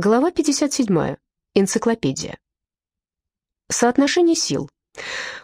Глава 57. Энциклопедия. Соотношение сил.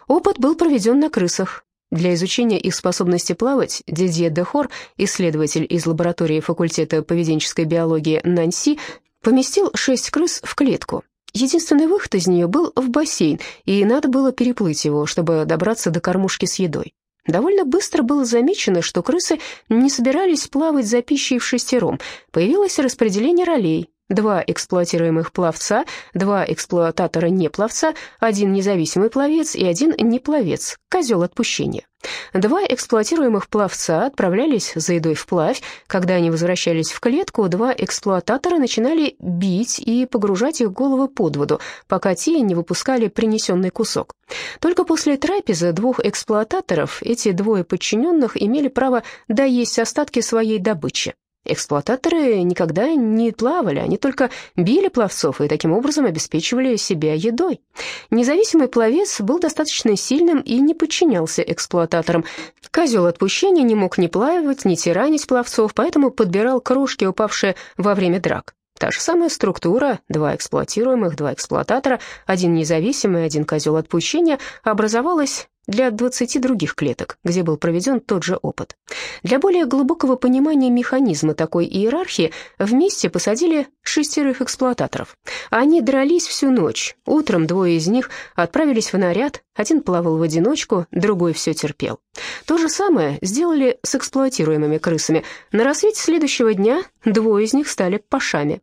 Опыт был проведен на крысах. Для изучения их способности плавать Дидье Дехор, исследователь из лаборатории факультета поведенческой биологии Нанси, поместил шесть крыс в клетку. Единственный выход из нее был в бассейн, и надо было переплыть его, чтобы добраться до кормушки с едой. Довольно быстро было замечено, что крысы не собирались плавать за пищей в шестером. Появилось распределение ролей. Два эксплуатируемых пловца, два эксплуататора непловца, один независимый пловец и один непловец, козел отпущения. Два эксплуатируемых пловца отправлялись за едой вплавь. Когда они возвращались в клетку, два эксплуататора начинали бить и погружать их головы под воду, пока те не выпускали принесенный кусок. Только после трапезы двух эксплуататоров эти двое подчиненных имели право доесть остатки своей добычи. Эксплуататоры никогда не плавали, они только били пловцов и таким образом обеспечивали себя едой. Независимый пловец был достаточно сильным и не подчинялся эксплуататорам. Козел отпущения не мог ни плавать, ни тиранить пловцов, поэтому подбирал крошки, упавшие во время драк. Та же самая структура, два эксплуатируемых, два эксплуататора, один независимый, один козел отпущения, образовалась для 20 других клеток, где был проведен тот же опыт. Для более глубокого понимания механизма такой иерархии вместе посадили шестерых эксплуататоров. Они дрались всю ночь. Утром двое из них отправились в наряд, один плавал в одиночку, другой все терпел. То же самое сделали с эксплуатируемыми крысами. На рассвете следующего дня двое из них стали пашами.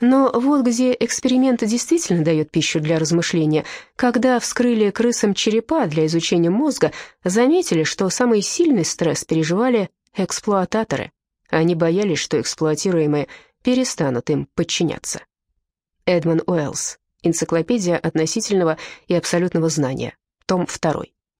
Но вот где эксперимент действительно дает пищу для размышления. Когда вскрыли крысам черепа для изучения мозга, заметили, что самый сильный стресс переживали эксплуататоры. Они боялись, что эксплуатируемые перестанут им подчиняться. Эдмон Уэллс. Энциклопедия относительного и абсолютного знания. Том 2.